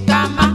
cama.